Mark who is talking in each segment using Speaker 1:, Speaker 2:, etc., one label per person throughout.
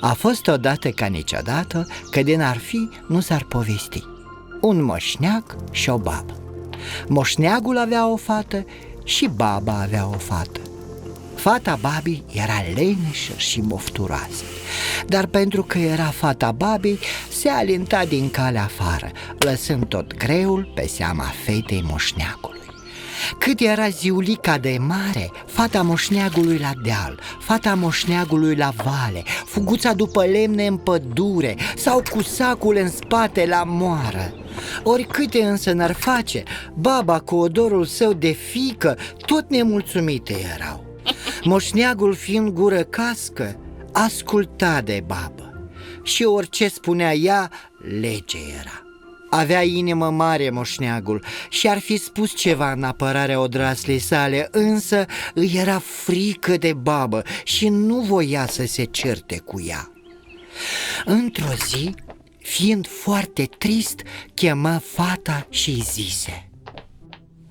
Speaker 1: A fost odată ca niciodată că din ar fi nu s-ar povesti. Un moșneag și o babă. Moșneagul avea o fată și baba avea o fată. Fata babii era leneșă și mofturoasă. Dar pentru că era fata babii, se alinta din calea afară Lăsând tot greul pe seama fetei moșneagului cât era ziulica de mare, fata moșneagului la deal, fata moșneagului la vale, fuguța după lemne în pădure sau cu sacul în spate la moară. Oricâte însă n-ar face, baba cu odorul său de fică tot nemulțumite erau. Moșneagul fiind gură cască, asculta de babă și orice spunea ea, lege era. Avea inimă mare moșneagul și ar fi spus ceva în apărarea odraslei sale, însă îi era frică de babă și nu voia să se certe cu ea. Într-o zi, fiind foarte trist, chemă fata și zise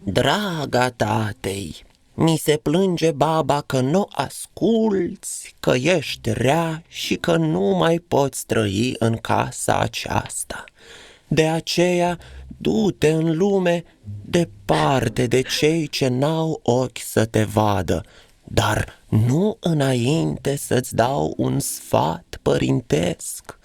Speaker 2: Draga tatei, mi se plânge baba că nu asculți, că ești rea și că nu mai poți trăi în casa aceasta. De aceea, du-te în lume departe de cei ce n-au ochi să te vadă, dar nu înainte să-ți dau un sfat părintesc.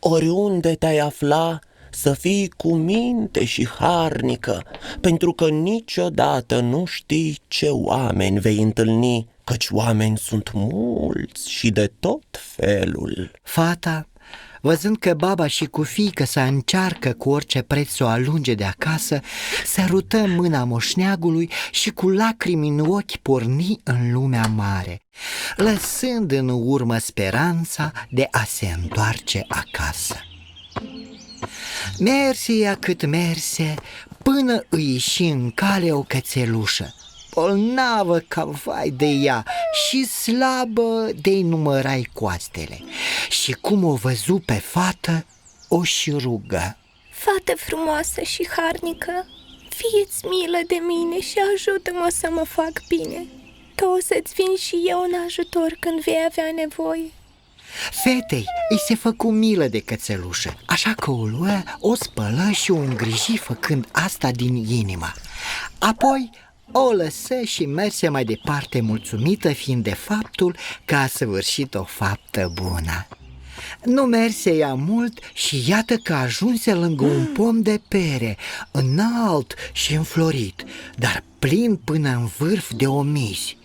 Speaker 2: Oriunde te-ai afla, să fii cu minte și harnică, pentru că niciodată nu știi ce oameni vei întâlni, căci oameni sunt mulți și de tot felul.
Speaker 1: Fata Văzând că baba și cu fiică să încearcă cu orice preț să o alunge de acasă, sărută mâna moșneagului și cu lacrimi în ochi porni în lumea mare, lăsând în urmă speranța de a se întoarce acasă. Merse ea cât merse, până îi ieși în cale o cățelușă, bolnavă ca vai de ea și slabă de-i numărai coastele. Și cum o văzu pe fată, o și rugă.
Speaker 3: Fată frumoasă și harnică, fieți milă de mine și ajută-mă să mă fac bine, că o să-ți vin și eu în ajutor când vei avea nevoie.
Speaker 1: Fetei îi se făcu milă de cățelușă, așa că o luă, o spălă și o îngriji făcând asta din inimă. Apoi o lăsă și merse mai departe mulțumită fiind de faptul că a săvârșit o faptă bună. Nu merse ea mult și iată că ajunse lângă un pom de pere, înalt și înflorit, dar plin până în vârf de omizi.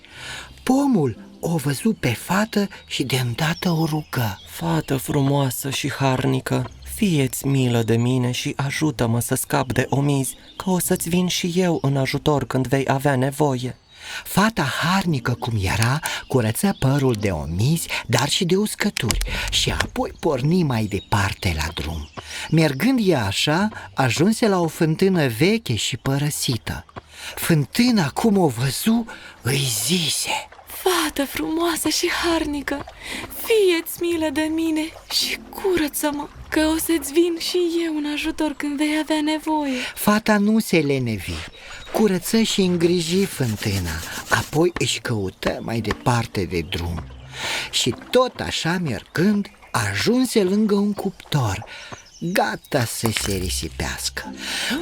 Speaker 1: Pomul o văzut pe fată și de îndată o rugă.
Speaker 2: Fată frumoasă și harnică, Fieți milă de mine și ajută-mă să scap de omizi, că o să-ți vin și eu în ajutor când vei avea nevoie.
Speaker 1: Fata harnică cum era, curăță părul de omizi, dar și de uscături și apoi porni mai departe la drum. Mergând ea așa, ajunse la o fântână veche și părăsită. Fântâna, cum o văzu, îi zise
Speaker 4: Fată frumoasă și harnică, fieți milă de mine și curăță-mă, că o să-ți vin și eu în ajutor când vei avea nevoie.
Speaker 1: Fata nu se lenevi, curăță și îngriji fântâna, apoi își căută mai departe de drum. Și tot așa mergând, ajunse lângă un cuptor, gata să se risipească.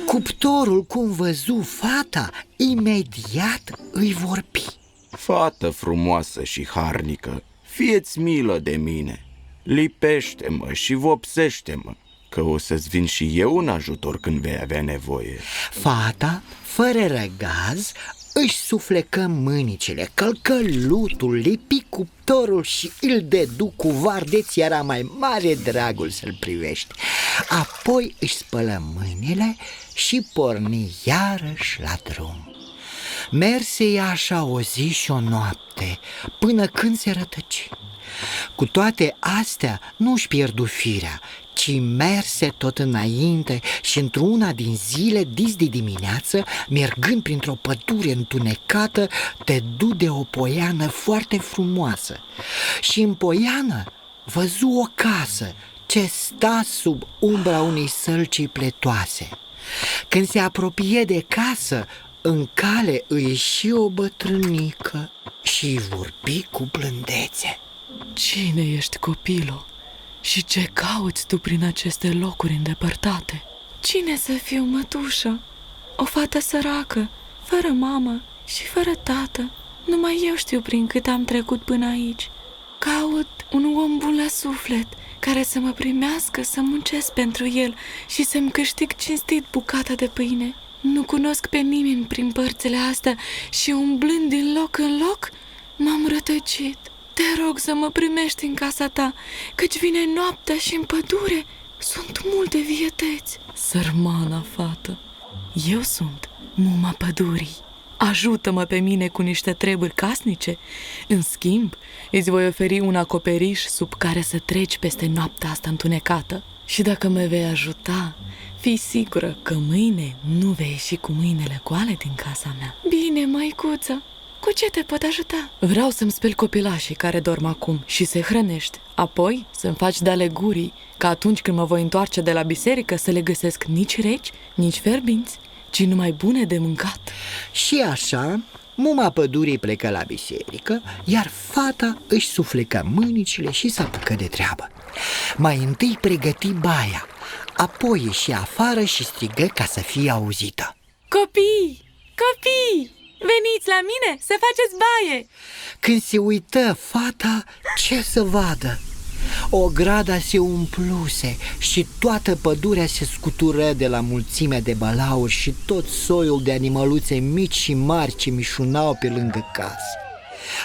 Speaker 1: Cuptorul, cum văzu fata, imediat îi vorbi.
Speaker 5: Fată frumoasă și harnică, fieți milă de mine, lipește-mă și vopsește-mă, că o să-ți vin și eu în ajutor când vei avea nevoie.
Speaker 1: Fata, fără răgaz, își suflecă mânicile, călcă lutul, lipi cuptorul și îl dedu cu vardeți, era mai mare dragul să-l privești. Apoi își spălă mâinile și porni iarăși la drum. Merse ea așa o zi și o noapte, până când se rătăci. Cu toate astea nu își pierdu firea, ci merse tot înainte și într-una din zile, dis de dimineață, mergând printr-o pădure întunecată, te du de o poiană foarte frumoasă. Și în poiană văzu o casă ce sta sub umbra unei sălcii pletoase. Când se apropie de casă, în cale îi ieși o bătrânică și vorbi cu blândețe.
Speaker 4: Cine ești, copilo? Și ce cauți tu prin aceste locuri îndepărtate? Cine să fiu, mătușă? O fată săracă, fără mamă și fără tată. Numai eu știu prin cât am trecut până aici. Caut un om bun la suflet, care să mă primească, să muncesc pentru el și să-mi câștig cinstit bucata de pâine. Nu cunosc pe nimeni prin părțile astea și umblând din loc în loc, m-am rătăcit. Te rog să mă primești în casa ta, căci vine noaptea și în pădure sunt multe vietăți. Sărmana fată, eu sunt muma pădurii. Ajută-mă pe mine cu niște treburi casnice. În schimb, îți voi oferi un acoperiș sub care să treci peste noaptea asta întunecată. Și dacă mă vei ajuta, fii sigură că mâine nu vei ieși cu mâinile goale din casa mea. Bine, măicuță, cu ce te pot ajuta? Vreau să-mi speli copilașii care dorm acum și să-i hrănești. Apoi să-mi faci de alegurii, ca atunci când mă voi întoarce de la biserică să le găsesc nici reci, nici ferbinți, ci numai bune de mâncat.
Speaker 1: Și așa, muma pădurii plecă la biserică, iar fata își suflecă mânicile și s-a apucă de treabă. Mai întâi pregăti baia, apoi ieși afară și strigă ca să fie auzită.
Speaker 4: Copii! Copii! Veniți la mine să faceți baie!
Speaker 1: Când se uită fata, ce să vadă? O grada se umpluse și toată pădurea se scutură de la mulțimea de balauri și tot soiul de animăluțe mici și mari ce mișunau pe lângă casă.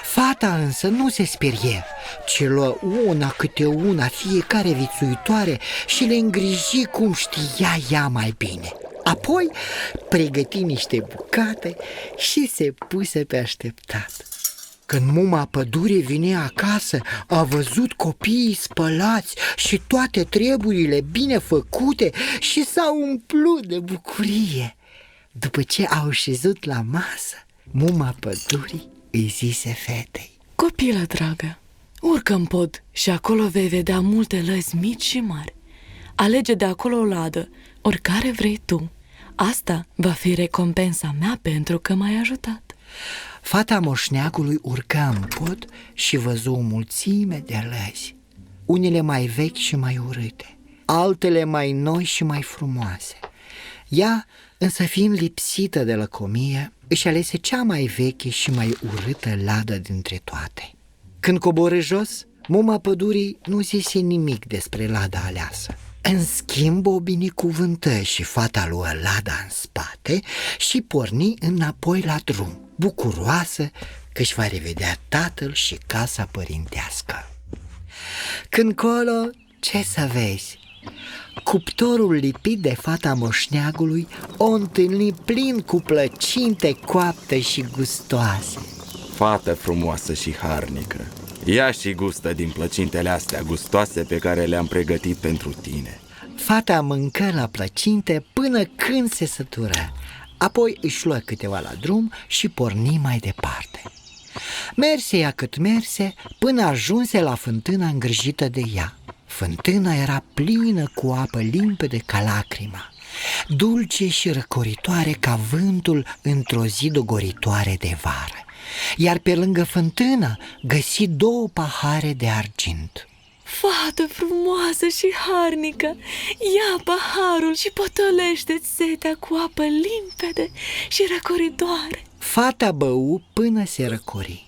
Speaker 1: Fata însă nu se sperie, ci luă una câte una fiecare vițuitoare și le îngriji cum știa ea mai bine. Apoi pregăti niște bucate și se puse pe așteptat. Când muma pădure vine acasă, a văzut copiii spălați și toate treburile bine făcute și s-a umplut de bucurie. După ce au șezut la masă, muma pădurii îi zise fetei.
Speaker 4: Copilă dragă, urcă în pod și acolo vei vedea multe lăzi mici și mari. Alege de acolo o ladă, oricare vrei tu. Asta va fi recompensa mea pentru că m-ai ajutat.
Speaker 1: Fata moșneagului urca în pod și văzu o mulțime de lăzi, unele mai vechi și mai urâte, altele mai noi și mai frumoase. Ea, însă fiind lipsită de lăcomie, își alese cea mai veche și mai urâtă ladă dintre toate. Când coborâ jos, muma pădurii nu zise nimic despre lada aleasă. În schimb, o binecuvântă și fata luă lada în spate și porni înapoi la drum, bucuroasă că își va revedea tatăl și casa părintească. Când colo, ce să vezi? Cuptorul lipit de fata moșneagului o întâlni plin cu plăcinte coapte și gustoase.
Speaker 5: Fată frumoasă și harnică, ia și gustă din plăcintele astea gustoase pe care le-am pregătit pentru tine.
Speaker 1: Fata mâncă la plăcinte până când se sătură, apoi își luă câteva la drum și porni mai departe. Merse ea cât merse până ajunse la fântâna îngrijită de ea. Fântâna era plină cu apă limpede ca lacrima, dulce și răcoritoare ca vântul într-o zi dogoritoare de vară. Iar pe lângă fântână găsi două pahare de argint.
Speaker 4: Fată frumoasă și harnică, ia paharul și potolește-ți setea cu apă limpede și răcoritoare.
Speaker 1: Fata bău până se răcori.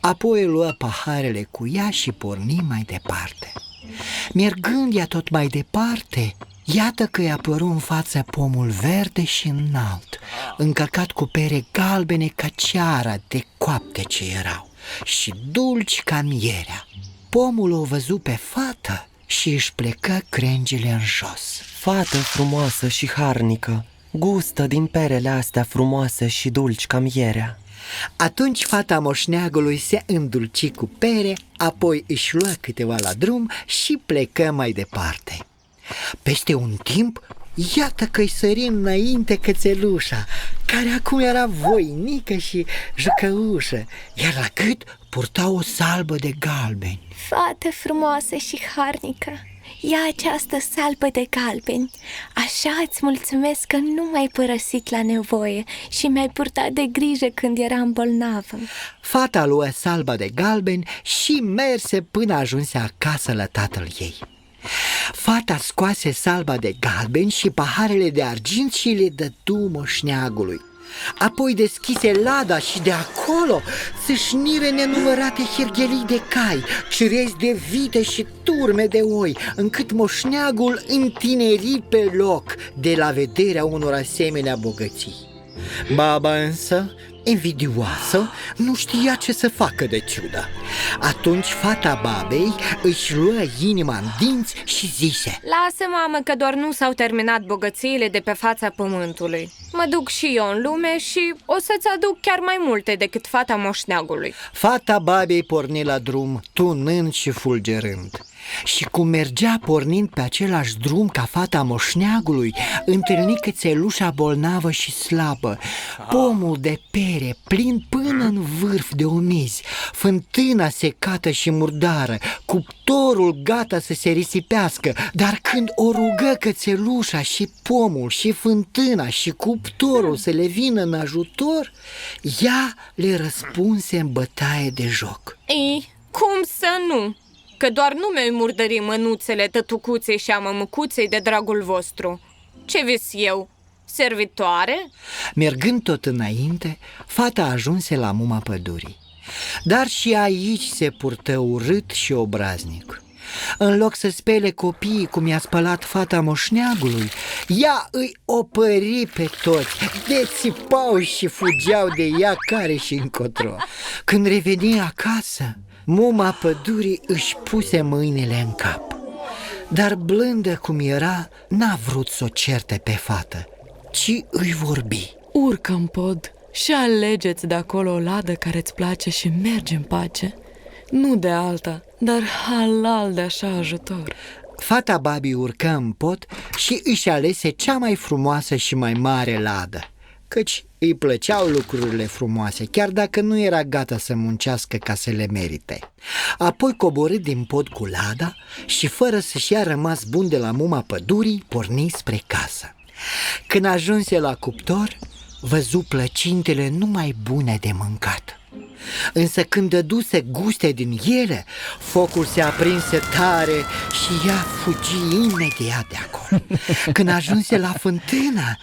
Speaker 1: Apoi luă paharele cu ea și porni mai departe. Mergând ea tot mai departe, iată că i-a apărut în față pomul verde și înalt, încărcat cu pere galbene ca ceara de coapte ce erau și dulci ca mierea. Pomul o văzu pe fată și își plecă crengile în jos.
Speaker 2: Fată frumoasă și harnică, gustă din perele astea frumoase și dulci ca mierea.
Speaker 1: Atunci fata moșneagului se îndulci cu pere, apoi își luă câteva la drum și plecă mai departe. Peste un timp, iată că-i sări înainte cățelușa, care acum era voinică și jucăușă, iar la gât purta o salbă de galbeni.
Speaker 3: Fată frumoasă și harnică, ia această salbă de galbeni. Așa îți mulțumesc că nu m-ai părăsit la nevoie și mi-ai purtat de grijă când eram bolnavă.
Speaker 1: Fata luă salba de galben și merse până ajunse acasă la tatăl ei. Fata scoase salba de galben și paharele de argint și le dădu moșneagului. Apoi deschise lada și de acolo țâșnire nenumărate hirghelii de cai, cirezi de vite și turme de oi, încât moșneagul întineri pe loc de la vederea unor asemenea bogății. Baba însă, invidioasă, nu știa ce să facă de ciudă. Atunci fata babei își luă inima în dinți și zise
Speaker 6: Lasă, mamă, că doar nu s-au terminat bogățiile de pe fața pământului. Mă duc și eu în lume și o să-ți aduc chiar mai multe decât fata moșneagului.
Speaker 1: Fata babei porni la drum, tunând și fulgerând. Și cum mergea pornind pe același drum ca fata moșneagului, întâlni cățelușa bolnavă și slabă, pomul de pere plin până în vârf de omizi, fântâna secată și murdară, cuptorul gata să se risipească, dar când o rugă cățelușa și pomul și fântâna și cuptorul să le vină în ajutor, ea le răspunse în bătaie de joc.
Speaker 6: Ei, cum să nu? Că doar nu mi-ai murdări mânuțele tătucuței și a mămăcuței de dragul vostru. Ce vis eu? Servitoare?
Speaker 1: Mergând tot înainte, fata ajunse la muma pădurii. Dar și aici se purtă urât și obraznic. În loc să spele copiii cum i-a spălat fata moșneagului, ea îi opări pe toți, de țipau și fugeau de ea care și încotro. Când reveni acasă, muma pădurii își puse mâinile în cap. Dar blândă cum era, n-a vrut să o certe pe fată, ci îi vorbi.
Speaker 4: Urcă în pod și alegeți de acolo o ladă care îți place și mergi în pace. Nu de alta, dar halal de așa ajutor.
Speaker 1: Fata Babi urcă în pot și își alese cea mai frumoasă și mai mare ladă, căci îi plăceau lucrurile frumoase, chiar dacă nu era gata să muncească ca să le merite. Apoi coborâ din pod cu lada și, fără să-și ia rămas bun de la muma pădurii, porni spre casă. Când ajunse la cuptor, văzu plăcintele numai bune de mâncat. Însă când dăduse guste din ele, focul se aprinse tare și ea fugi imediat de acolo. Când ajunse la fântână,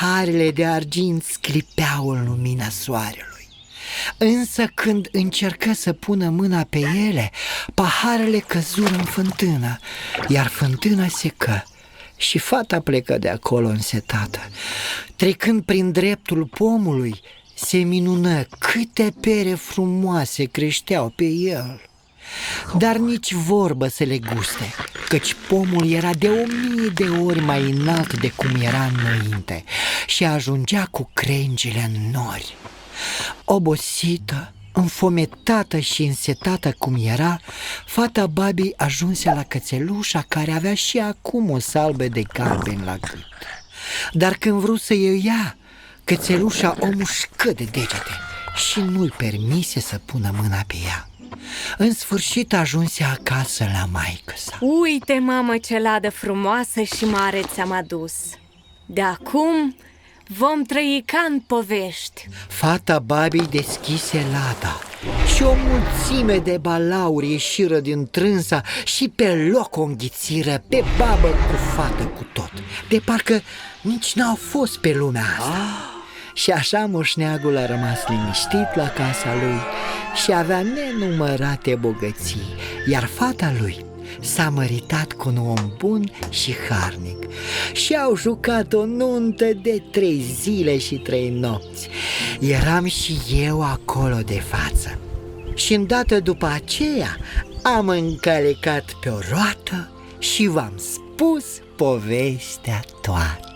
Speaker 1: paharele de argint sclipeau în lumina soarelui. Însă când încercă să pună mâna pe ele, paharele căzură în fântână, iar fântâna secă și fata plecă de acolo însetată. Trecând prin dreptul pomului, se minună câte pere frumoase creșteau pe el. Dar nici vorbă să le guste, căci pomul era de o mie de ori mai înalt de cum era înainte și ajungea cu crengile în nori. Obosită, înfometată și însetată cum era, fata Babi ajunse la cățelușa care avea și acum o salbă de galben la gât. Dar când vrut să o ia, cățelușa o mușcă de degete și nu-i permise să pună mâna pe ea. În sfârșit ajunse acasă la maică sa.
Speaker 6: Uite, mamă, ce ladă frumoasă și mare ți-am adus. De acum vom trăi ca în povești.
Speaker 1: Fata Babi deschise lada și o mulțime de balauri ieșiră din trânsa și pe loc o înghițiră pe babă cu fată cu tot. De parcă nici n-au fost pe lumea asta. Și așa moșneagul a rămas liniștit la casa lui și avea nenumărate bogății, iar fata lui s-a măritat cu un om bun și harnic și au jucat o nuntă de trei zile și trei nopți. Eram și eu acolo de față. Și îndată după aceea am încălecat pe o roată și v-am spus povestea toată.